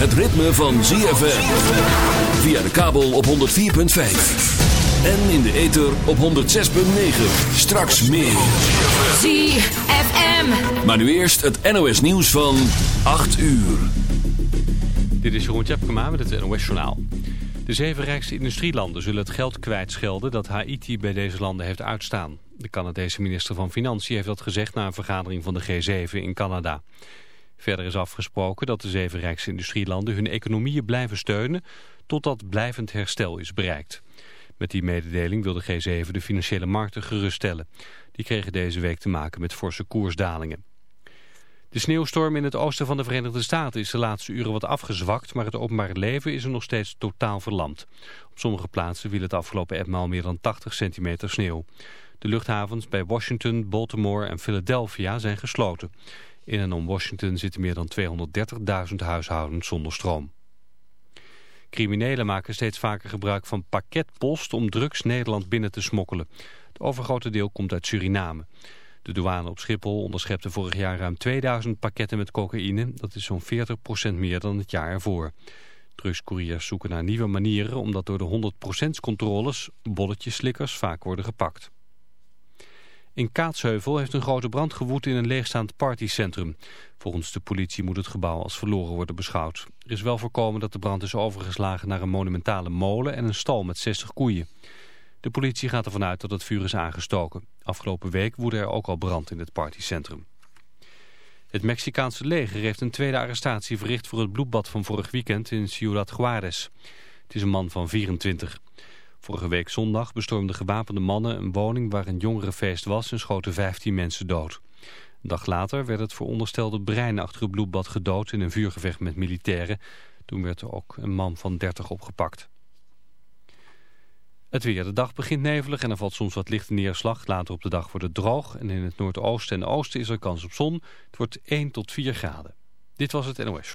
het ritme van ZFM. Via de kabel op 104.5. En in de ether op 106.9. Straks meer. ZFM. Maar nu eerst het NOS nieuws van 8 uur. Dit is Jeroen Tjepkema met het NOS Journaal. De zeven rijkste industrielanden zullen het geld kwijtschelden dat Haiti bij deze landen heeft uitstaan. De Canadese minister van Financiën heeft dat gezegd na een vergadering van de G7 in Canada. Verder is afgesproken dat de zeven rijkste industrielanden hun economieën blijven steunen totdat blijvend herstel is bereikt. Met die mededeling wil de G7 de financiële markten geruststellen. Die kregen deze week te maken met forse koersdalingen. De sneeuwstorm in het oosten van de Verenigde Staten is de laatste uren wat afgezwakt, maar het openbare leven is er nog steeds totaal verlamd. Op sommige plaatsen viel het afgelopen etmaal meer dan 80 centimeter sneeuw. De luchthavens bij Washington, Baltimore en Philadelphia zijn gesloten. In en om Washington zitten meer dan 230.000 huishoudens zonder stroom. Criminelen maken steeds vaker gebruik van pakketpost om drugs Nederland binnen te smokkelen. Het overgrote deel komt uit Suriname. De douane op Schiphol onderschepte vorig jaar ruim 2000 pakketten met cocaïne. Dat is zo'n 40% meer dan het jaar ervoor. Drugscouriers zoeken naar nieuwe manieren omdat door de 100% controles bolletjeslikkers vaak worden gepakt. In Kaatsheuvel heeft een grote brand gewoed in een leegstaand partycentrum. Volgens de politie moet het gebouw als verloren worden beschouwd. Er is wel voorkomen dat de brand is overgeslagen naar een monumentale molen en een stal met 60 koeien. De politie gaat ervan uit dat het vuur is aangestoken. Afgelopen week woedde er ook al brand in het partycentrum. Het Mexicaanse leger heeft een tweede arrestatie verricht voor het bloedbad van vorig weekend in Ciudad Juarez. Het is een man van 24. Vorige week zondag bestormden gewapende mannen een woning waar een jongerenfeest was en schoten 15 mensen dood. Een dag later werd het veronderstelde brein achter het bloedbad gedood in een vuurgevecht met militairen. Toen werd er ook een man van 30 opgepakt. Het weer. De dag begint nevelig en er valt soms wat lichte neerslag. Later op de dag wordt het droog en in het noordoosten en oosten is er kans op zon. Het wordt 1 tot 4 graden. Dit was het NOS.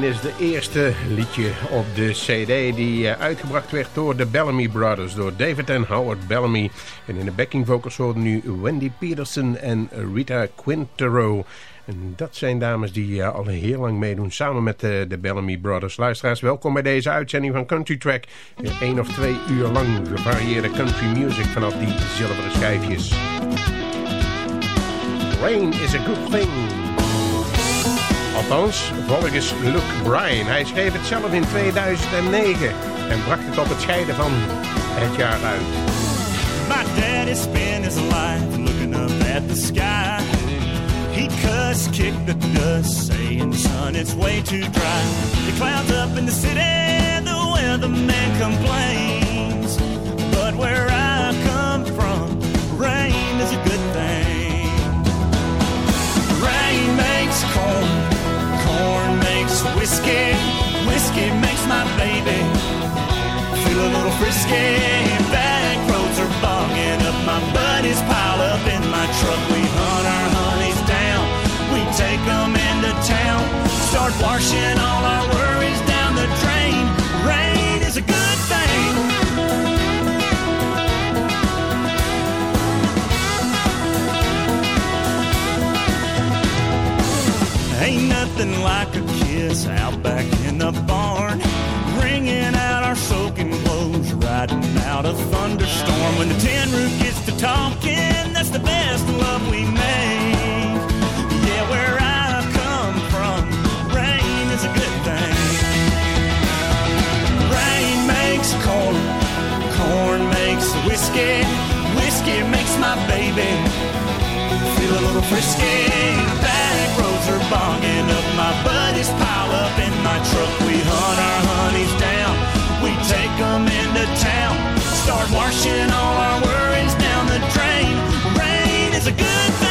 Is de eerste liedje op de cd die eh, uitgebracht werd door de Bellamy Brothers, door David en Howard Bellamy. En in de backing vocals horen nu Wendy Peterson en Rita Quintero. En dat zijn dames die uh, al heel lang meedoen samen met uh, de Bellamy Brothers. Luisteraars, welkom bij deze uitzending van Country Track. Eén of twee uur lang gevarieerde country music vanaf die zilveren schijfjes. Rain is a good thing. Althans, volgens Luke Bryan. Hij schreef het zelf in 2009 en bracht het op het scheiden van het jaar uit. My daddy spent his life looking up at the sky. He cussed, kicked the dust, saying, son, it's way too dry. The clouds up in the city, the weatherman complains. But where I washing all our worries down the drain. Rain is a good thing. Ain't nothing like a kiss out back in the barn. Wringing out our soaking clothes, riding out a thunderstorm. When the tin roof gets to talking, whiskey, whiskey makes my baby feel a little frisky. Back roads are bogging up, my buddies pile up in my truck. We hunt our honeys down, we take them into town, start washing all our worries down the drain. Rain is a good thing.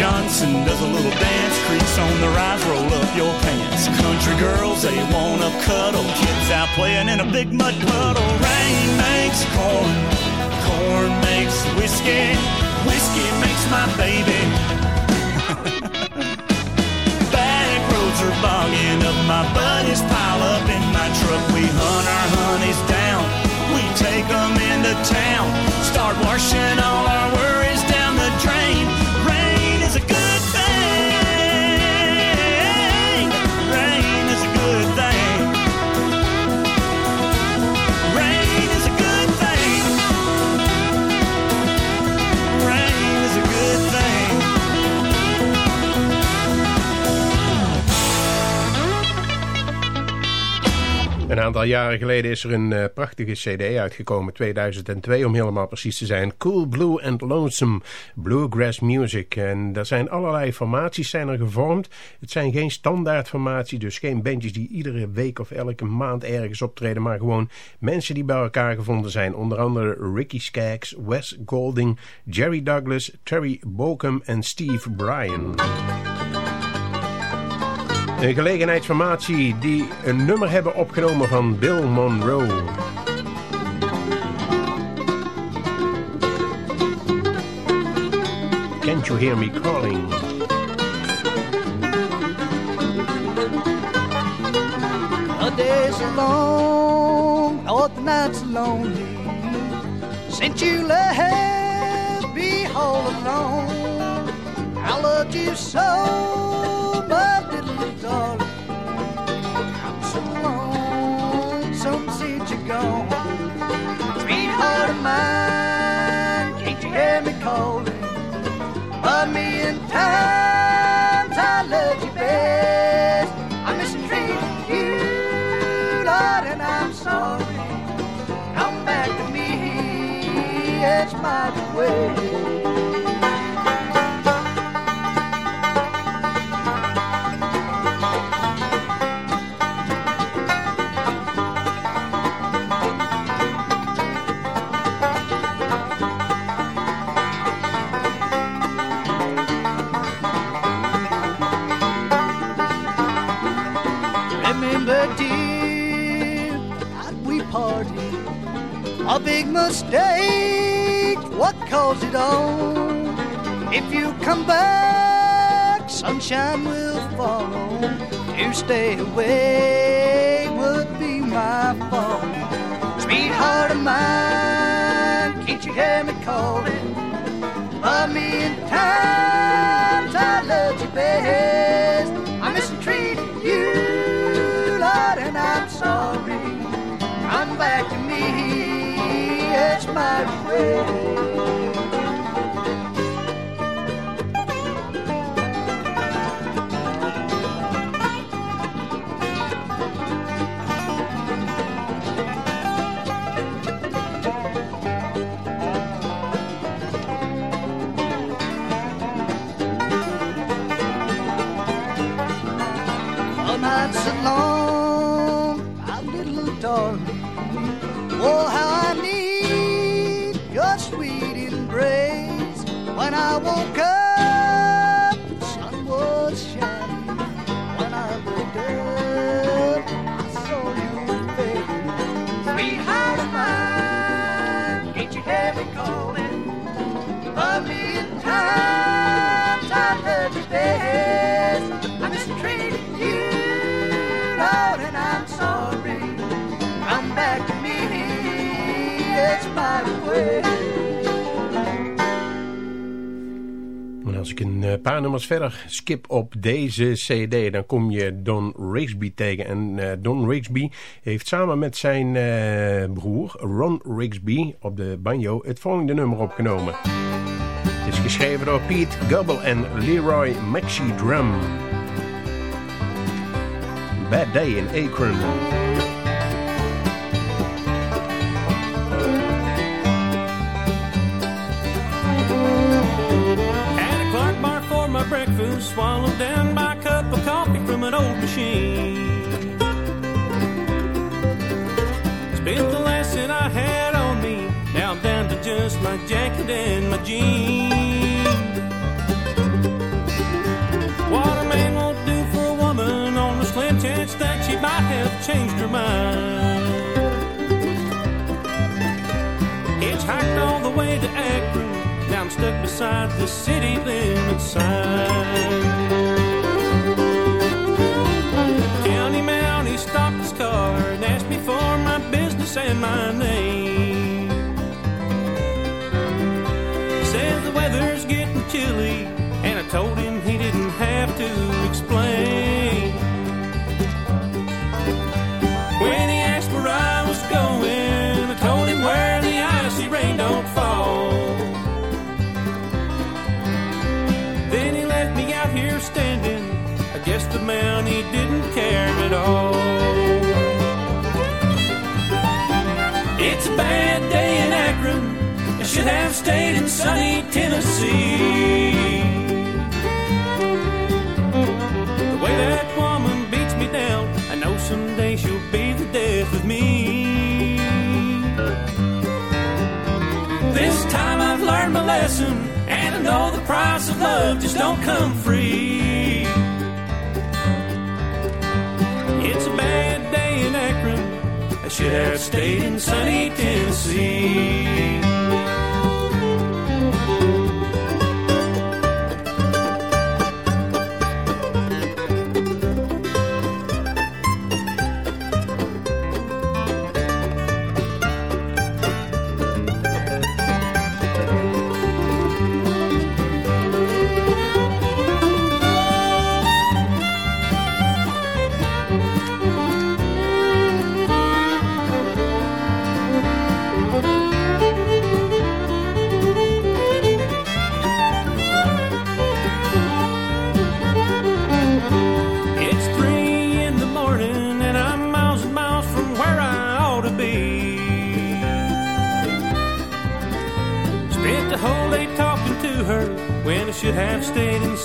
Johnson does a little dance, creaks on the rise, roll up your pants. Country girls, they wanna cuddle, kids out playing in a big mud puddle. Rain makes corn, corn makes whiskey, whiskey makes my baby. Back roads are bogging up, my buddies pile up in my truck. We hunt our honeys down, we take them into aantal jaren geleden is er een eh, prachtige cd uitgekomen, 2002 om helemaal precies te zijn. Cool Blue and Lonesome Bluegrass Music. En er zijn allerlei formaties zijn er gevormd. Het zijn geen standaard formaties, dus geen bandjes die iedere week of elke maand ergens optreden. Maar gewoon mensen die bij elkaar gevonden zijn. Onder andere Ricky Skaggs, Wes Golding, Jerry Douglas, Terry Bokum en Steve Bryan. Een gelegenheidsformatie die een nummer hebben opgenomen van Bill Monroe. Can't you hear me calling? The days are long, oh, the nights are lonely. Since you left me all alone, I loved you so, you're. Sweetheart of mine, can't you hear me calling? A million times I love you best. I mistreated you, Lord, and I'm sorry. Come back to me, it's my way. Big mistake, what caused it all? If you come back, sunshine will follow. To stay away would be my fault. Sweetheart of mine, can't you hear me calling? A million times I loved you best. My way. When I woke up, the sun was shining. When I looked up, I saw your face. Sweetheart of mine, can't you hear me calling? A million times I loved you best. I mistreated you, Lord, and I'm sorry. Come back to me, it's my way. Als ik een eh, paar nummers verder skip op deze cd, dan kom je Don Rigsby tegen. En eh, Don Rigsby heeft samen met zijn eh, broer Ron Rigsby op de banjo het volgende nummer opgenomen. Het is geschreven door Pete Gubble en Leroy Maxi Drum. Bad Day in Akron. Swallowed down my cup of coffee from an old machine. Spent the last that I had on me, now I'm down to just my jacket and my jeans. What a man won't do for a woman on the slim chance that she might have changed her mind. Hitchhiked all the way to Akron. Stuck beside the city limit sign. County man, he stopped his car and asked me for my business and my name. Says the weather's getting chilly, and I told him have stayed in sunny Tennessee. The way that woman beats me down, I know someday she'll be the death of me. This time I've learned my lesson, and I know the price of love just don't come free. It's a bad day in Akron. I should have stayed in sunny Tennessee.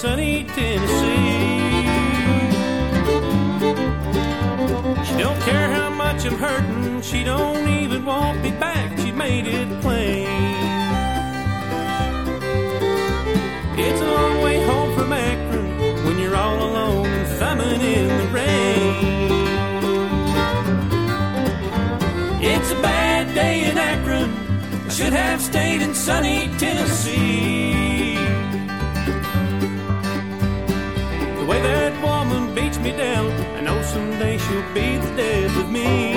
Sunny Tennessee. She don't care how much I'm hurting, she don't even want me back, she made it plain. It's a long way home from Akron when you're all alone and thumbing in the rain. It's a bad day in Akron. I should have stayed in sunny Tennessee. Down, I know someday she'll be the death of me.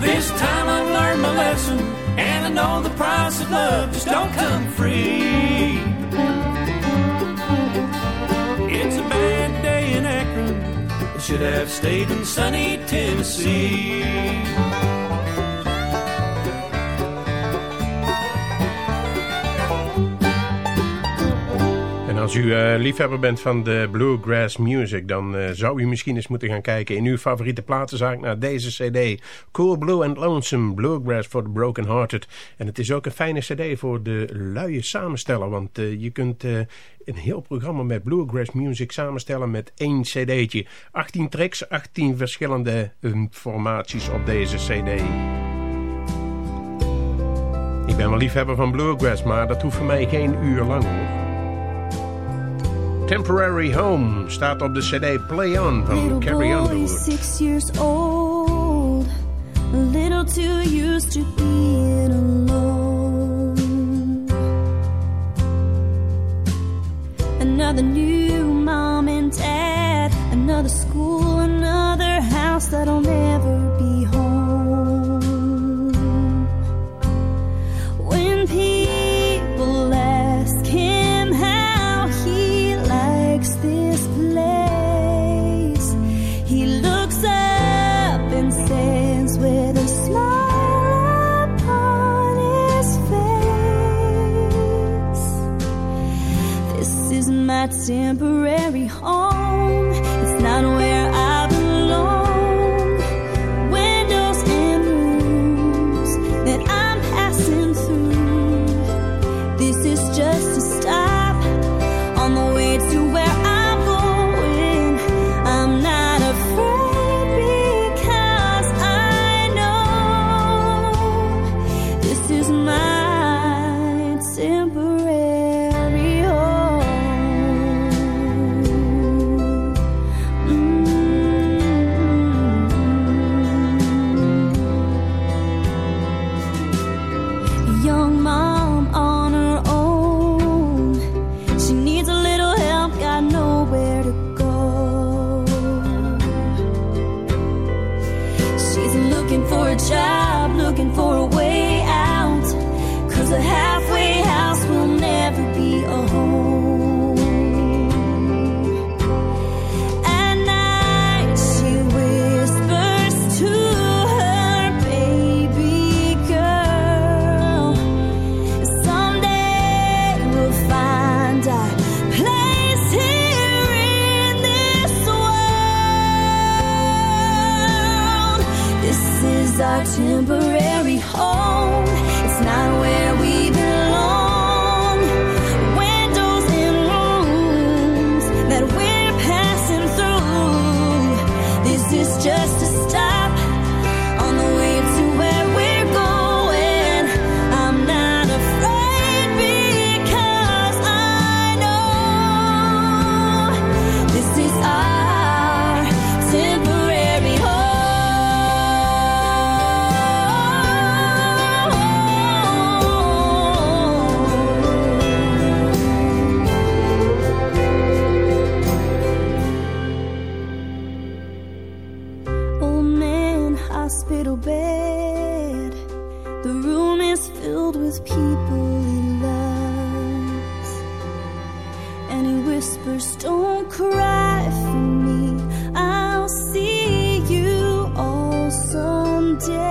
This time I learned my lesson, and I know the price of love just don't come free. It's a bad day in Akron. I should have stayed in sunny Tennessee. Als u eh, liefhebber bent van de bluegrass music, dan eh, zou u misschien eens moeten gaan kijken in uw favoriete platenzaak naar deze cd. Cool Blue and Lonesome, Bluegrass for the Broken Hearted. En het is ook een fijne cd voor de luie samensteller, want eh, je kunt een heel programma met bluegrass music samenstellen met één cd'tje. 18 tracks, 18 verschillende formaties op deze cd. Ik ben wel liefhebber van bluegrass, maar dat hoeft voor mij geen uur lang hoor. Temporary Home staat op de cd Play On van Little Carrie boy, Underwood. six years old, a little too used to being alone. Another new mom and dad, another school, another house that'll never be home. Temporary home. Bed. The room is filled with people he loves. And he whispers, Don't cry for me. I'll see you all someday.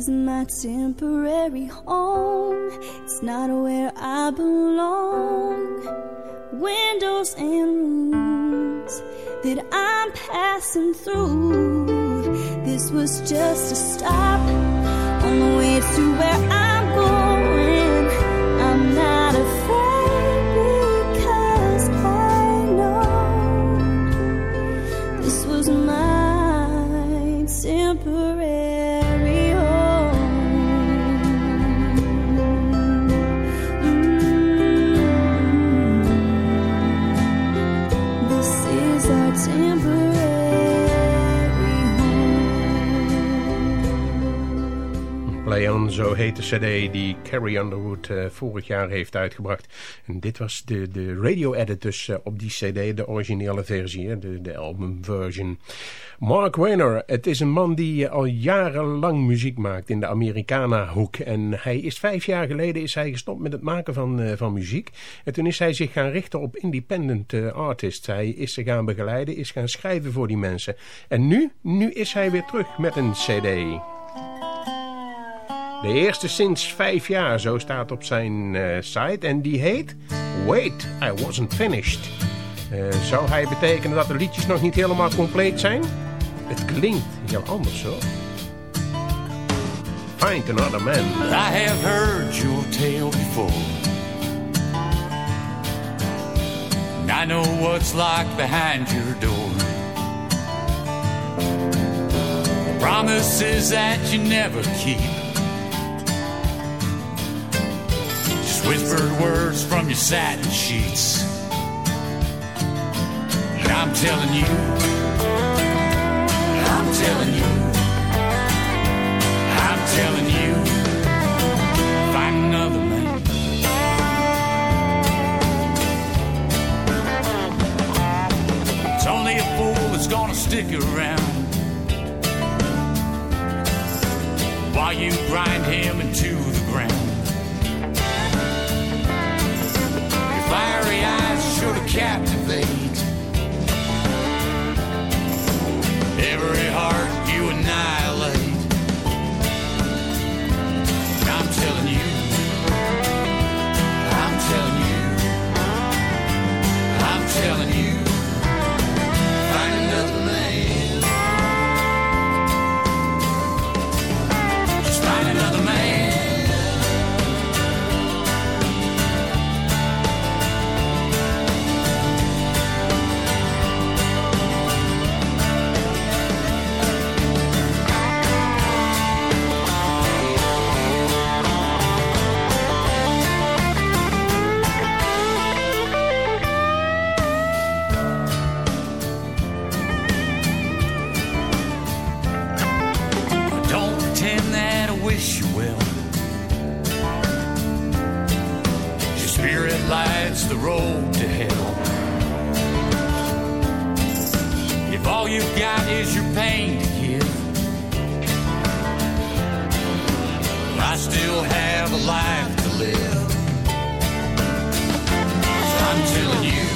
Is my temporary home. It's not where I belong. Windows and rooms that I'm passing through. This was just a stop on the way to where I'm zo heet de cd die Carrie Underwood uh, vorig jaar heeft uitgebracht. En dit was de, de radio-edit dus uh, op die cd, de originele versie, de, de albumversion. Mark Weiner, het is een man die al jarenlang muziek maakt in de Americana-hoek. En hij is vijf jaar geleden is hij gestopt met het maken van, van muziek. En toen is hij zich gaan richten op independent artists. Hij is ze gaan begeleiden, is gaan schrijven voor die mensen. En nu, nu is hij weer terug met een cd. De eerste sinds vijf jaar, zo staat op zijn uh, site. En die heet Wait, I Wasn't Finished. Uh, zou hij betekenen dat de liedjes nog niet helemaal compleet zijn? Het klinkt heel anders hoor. Find another man. I have heard your tale before. I know what's locked behind your door. Promises that you never keep. Whispered words from your satin sheets. And I'm telling you, I'm telling you, I'm telling you, find another man. It's only a fool that's gonna stick around. While you grind him into the ground. Captivate every heart you annihilate. Lights the road to hell. If all you've got is your pain to give, I still have a life to live. So I'm telling you,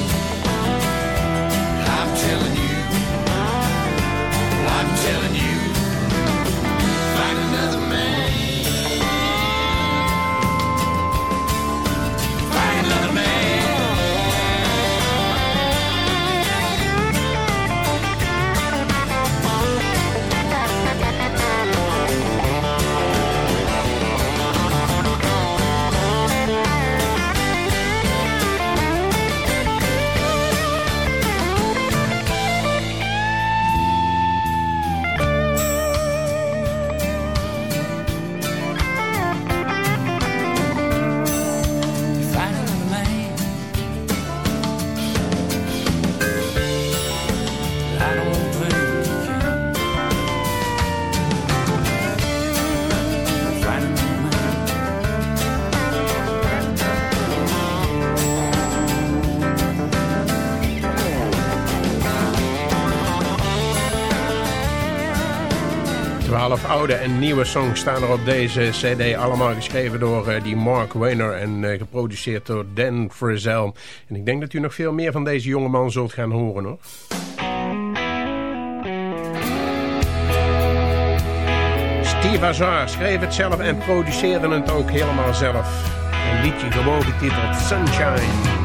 oude en nieuwe songs staan er op deze cd. Allemaal geschreven door eh, die Mark Weiner en eh, geproduceerd door Dan Frizzell. En ik denk dat u nog veel meer van deze jongeman zult gaan horen hoor. Steve Azar schreef het zelf en produceerde het ook helemaal zelf. Een liedje gewoon getiteld Sunshine.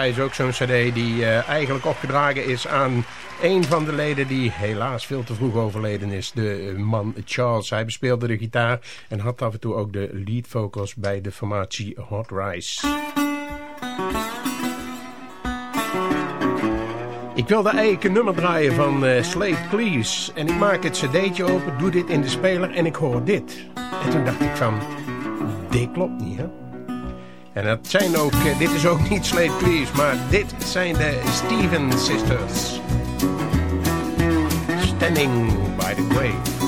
Hot Rise, ook zo'n cd die eh, eigenlijk opgedragen is aan een van de leden die helaas veel te vroeg overleden is. De eh, man Charles. Hij bespeelde de gitaar en had af en toe ook de lead vocals bij de formatie Hot Rise. Ik wilde eigenlijk een nummer draaien van eh Slade Cleaves. En ik maak het cd'tje open, doe dit in de speler en ik hoor dit. En toen dacht ik van, dit klopt niet hè. En dat zijn ook, eh, dit is ook niet Slade Cleaves, maar dit zijn de Steven Sisters. Standing by the grave.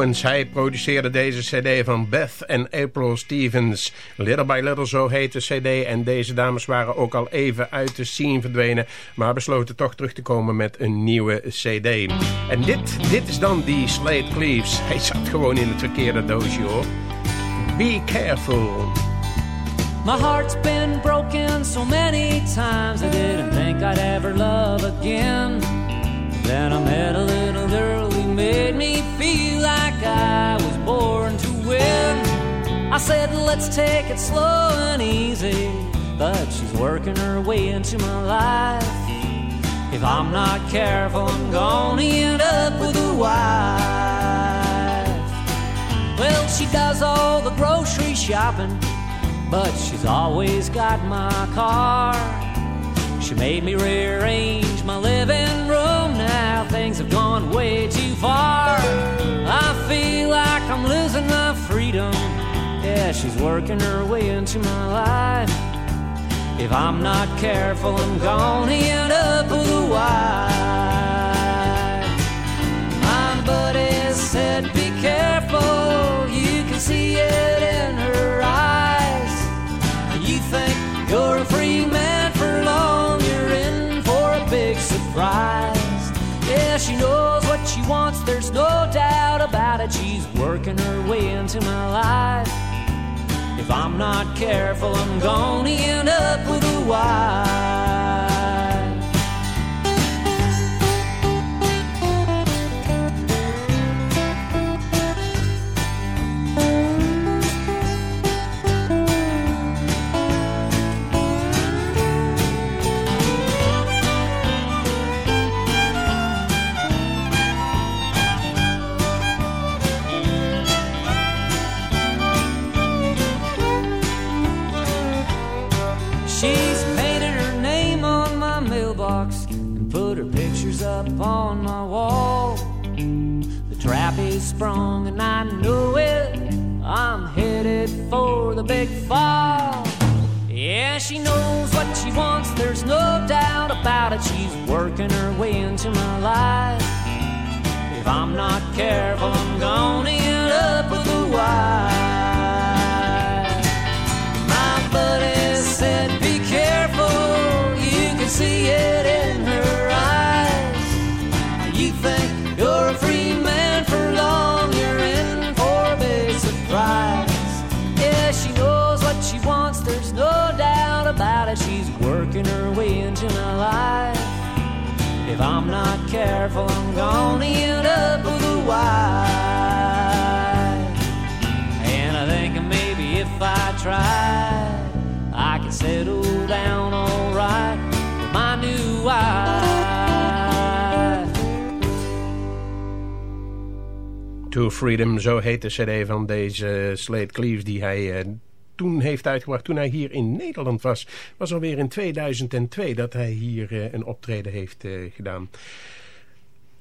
Owens, hij produceerde deze cd van Beth en April Stevens. Little by Little, zo heet de cd. En deze dames waren ook al even uit de scene verdwenen... maar besloten toch terug te komen met een nieuwe cd. En dit, dit is dan die Slade Cleaves. Hij zat gewoon in het verkeerde doosje, hoor. Be careful. My heart's been broken so many times I didn't think I'd ever love again. Then I met a little girl made me feel like I was born to win. I said, let's take it slow and easy. But she's working her way into my life. If I'm not careful, I'm gonna end up with a wife. Well, she does all the grocery shopping, but she's always got my car. She made me rearrange my living things have gone way too far. I feel like I'm losing my freedom. Yeah, she's working her way into my life. If I'm not careful, I'm gonna end up with a. working her way into my life. If I'm not careful, I'm gonna end up with a wife. Sprung and I know it. I'm headed for the big fall. Yeah, she knows what she wants, there's no doubt about it. She's working her way into my life. If I'm not careful, I'm gonna end up with a wife. My buddy said, Be careful, you can see it it. She's working her way into my life. If I'm not careful, I'm gonna end up with a wife. And I think maybe if I tried, I could settle down alright with my new wife. To Freedom, zo heet de cd van deze Slade Cleaves die hij eh, toen heeft uitgebracht toen hij hier in Nederland was. was alweer in 2002 dat hij hier eh, een optreden heeft eh, gedaan.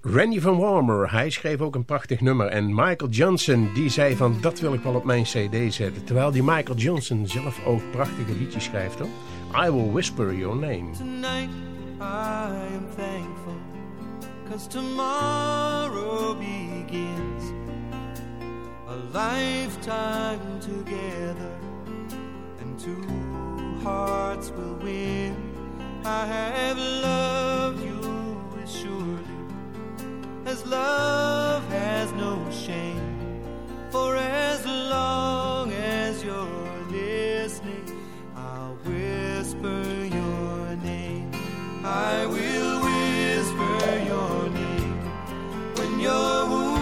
Randy van Warmer, hij schreef ook een prachtig nummer. En Michael Johnson, die zei van dat wil ik wel op mijn cd zetten. Terwijl die Michael Johnson zelf ook prachtige liedjes schrijft hoor. I Will Whisper Your Name. Tonight I am thankful Cause tomorrow begins A lifetime together two hearts will win. I have loved you as surely As love has no shame. For as long as you're listening I'll whisper your name. I will whisper your name. When you're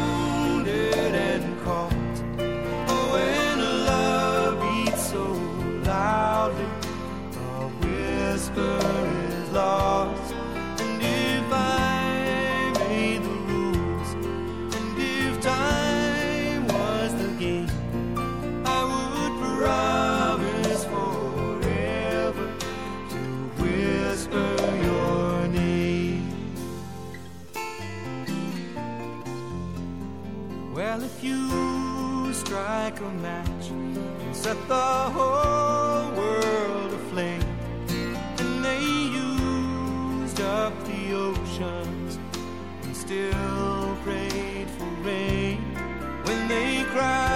strike a match and set the whole world used up the oceans and still prayed for rain. When they cried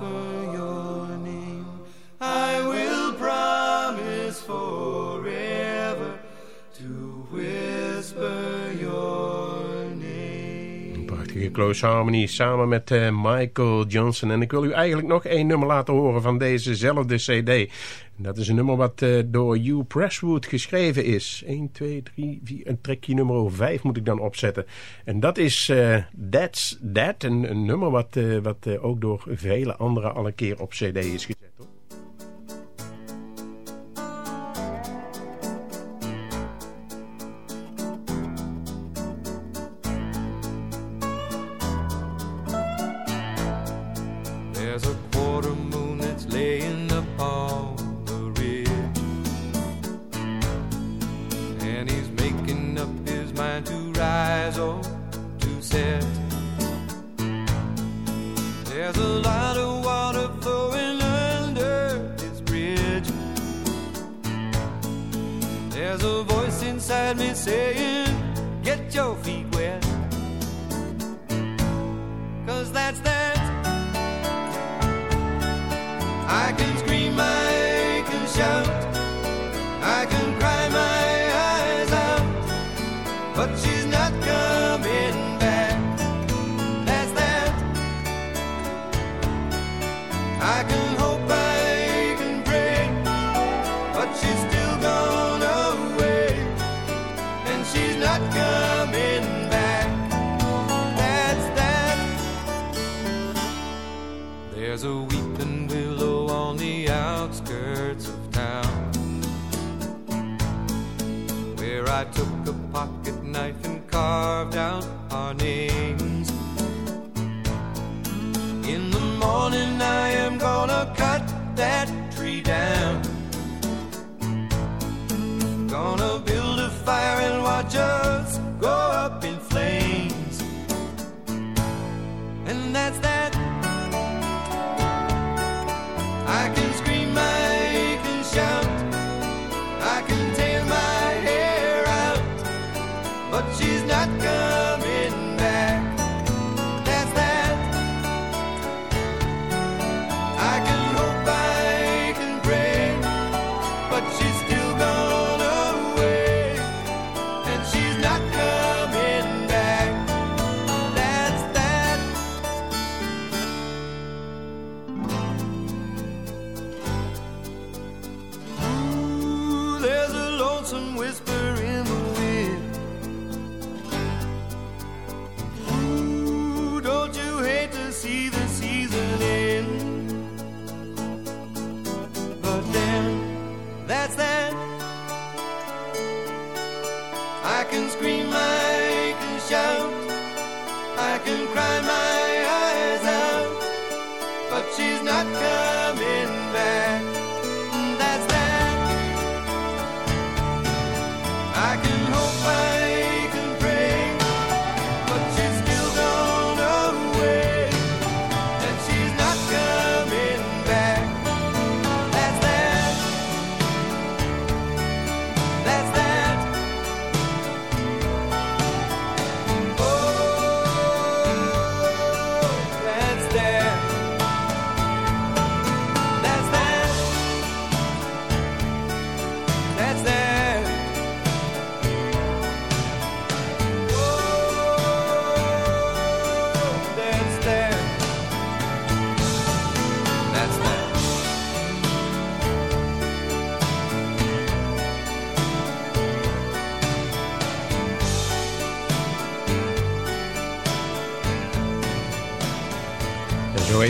whisper Prachtige Close Harmony samen met eh, Michael Johnson. En ik wil u eigenlijk nog één nummer laten horen van dezezelfde cd. Dat is een nummer wat eh, door Hugh Presswood geschreven is. 1, 2, 3, 4, een trekje nummer 5 moet ik dan opzetten. En dat is eh, That's That, een, een nummer wat, wat ook door vele anderen al een keer op cd is gezet. I took a pocket knife and carved out our names.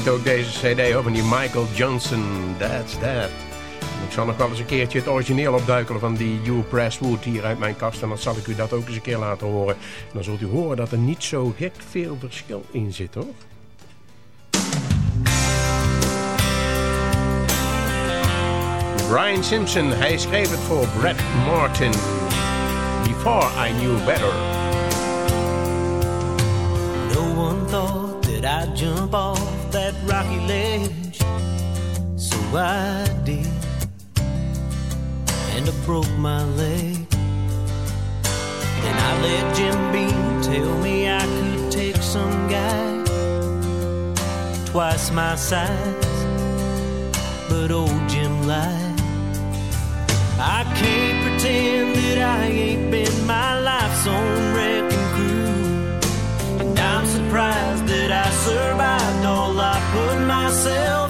Heet ook deze cd over die Michael Johnson, That's That. Ik zal nog wel eens een keertje het origineel opduikelen van die Hugh Presswood hier uit mijn kast. En dan zal ik u dat ook eens een keer laten horen. En dan zult u horen dat er niet zo gek veel verschil in zit hoor. Brian Simpson, hij schreef het voor Brad Martin. Before I Knew Better. No one thought that I'd jump off that rocky ledge, so I did, and I broke my leg. And I let Jim Beam tell me I could take some guy twice my size, but old Jim lied. I can't pretend that I ain't been my life's own wrecking crew. And I'm surprised I put myself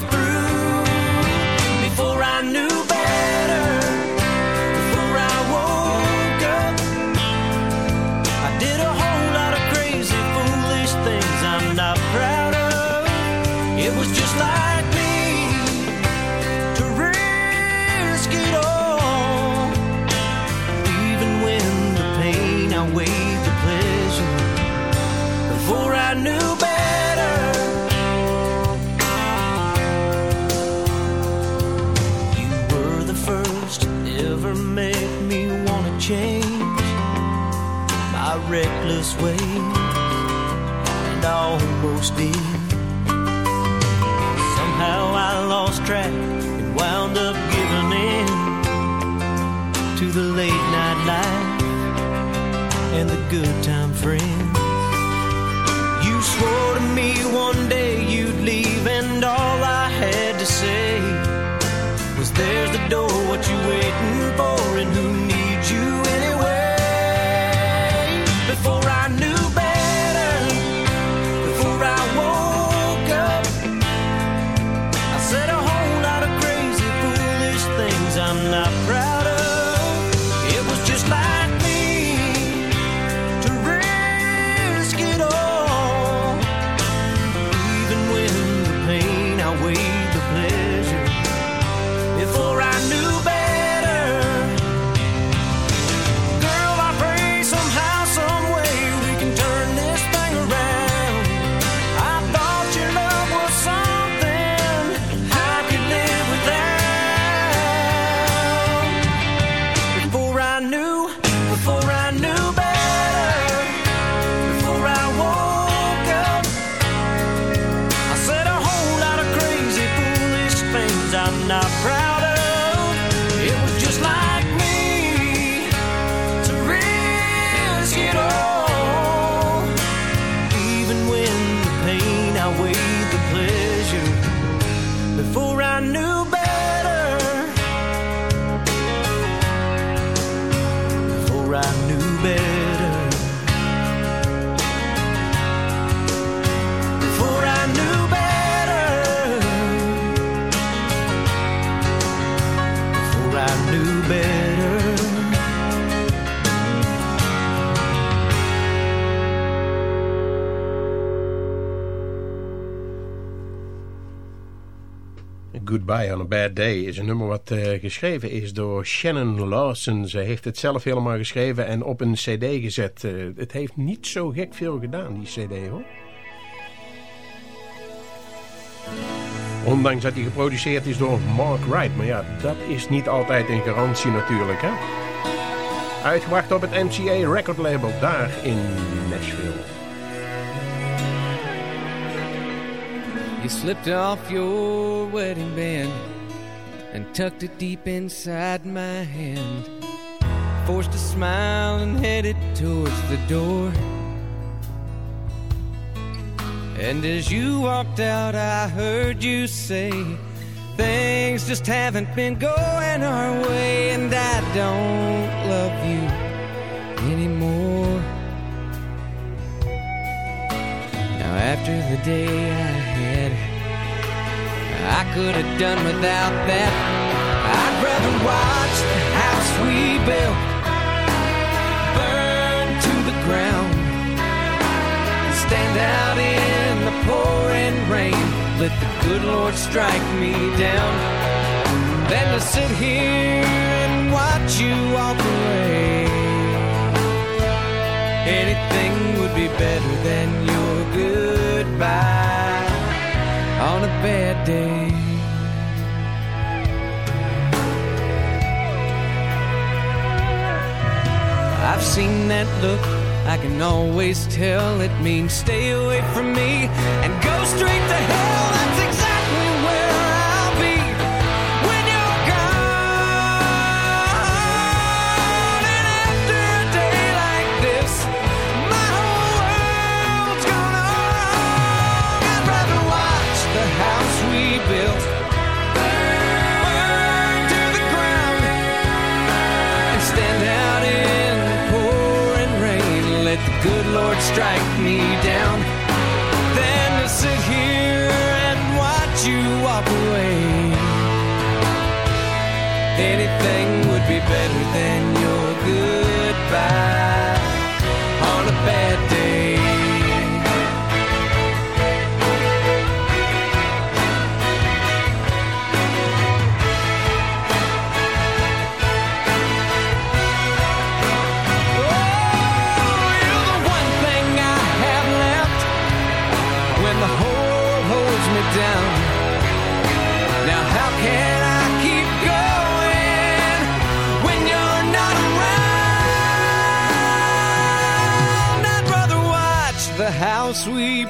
good time friends. You swore to me one day you'd leave, and all I had to say was, There's the door, what you waiting for, and who needs you anyway? Before I knew Before I Goodbye on a Bad Day is een nummer wat eh, geschreven is door Shannon Lawson. Ze heeft het zelf helemaal geschreven en op een cd gezet. Eh, het heeft niet zo gek veel gedaan, die cd hoor. Ondanks dat hij geproduceerd is door Mark Wright. Maar ja, dat is niet altijd een garantie natuurlijk hè. Uitgebracht op het MCA record label daar in Nashville. You slipped off your wedding band and tucked it deep inside my hand. Forced a smile and headed towards the door. And as you walked out, I heard you say, Things just haven't been going our way, and I don't love you anymore. Now, after the day I I could have done without that. I'd rather watch the house we built burn to the ground stand out in the pouring rain. Let the good Lord strike me down. Than to sit here and watch you walk away. Anything would be better than your goodbye bad day. I've seen that look. I can always tell it means stay away from me and go straight to hell. Lord strike me down. Then to sit here and watch you walk away. Anything would be better than your goodbye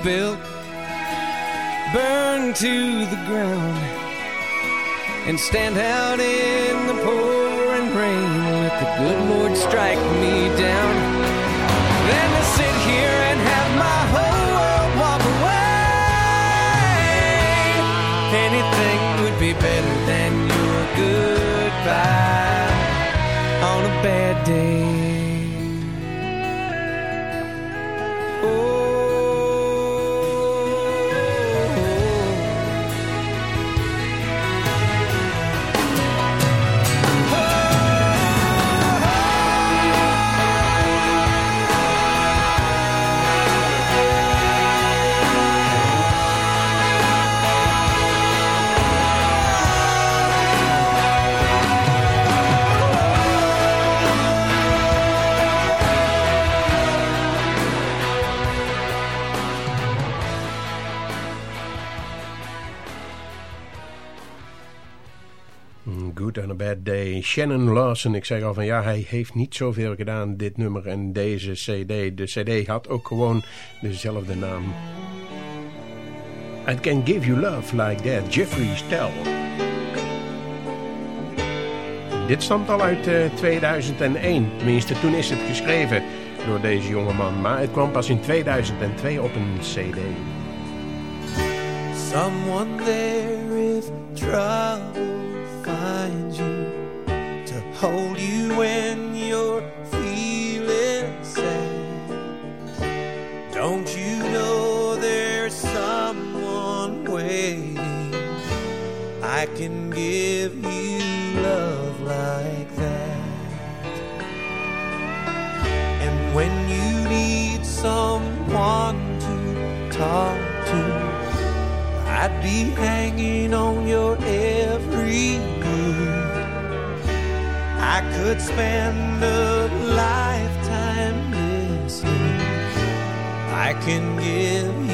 built burn to the ground and stand out in the pouring rain. Let the good Lord strike me down than to sit here and have my whole world walk away. Anything would be better than your goodbye on a bad day. Shannon Lawson. Ik zeg al van ja, hij heeft niet zoveel gedaan, dit nummer en deze cd. De cd had ook gewoon dezelfde naam. I Can Give You Love Like That. Jeffrey Stell. Dit stamt al uit eh, 2001. Tenminste, toen is het geschreven door deze jongeman. Maar het kwam pas in 2002 op een cd. Someone there with trouble finds you hold you when you're feeling sad. Don't you know there's someone waiting? I can give you love like that. And when you need someone to talk to, I'd be hanging on your every. I could spend a lifetime listening. I can give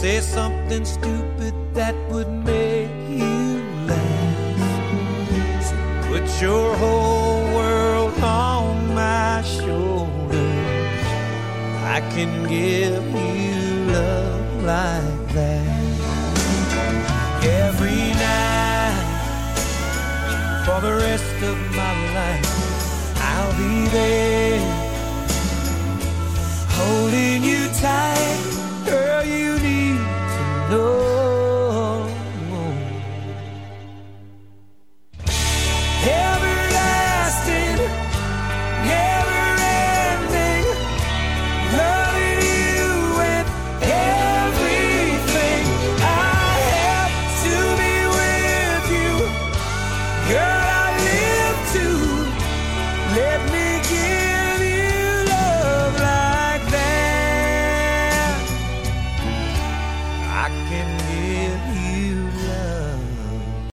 say something stupid that would make you laugh. So put your whole world on my shoulders. I can give you love like that. Every night for the rest of my life. I'll be there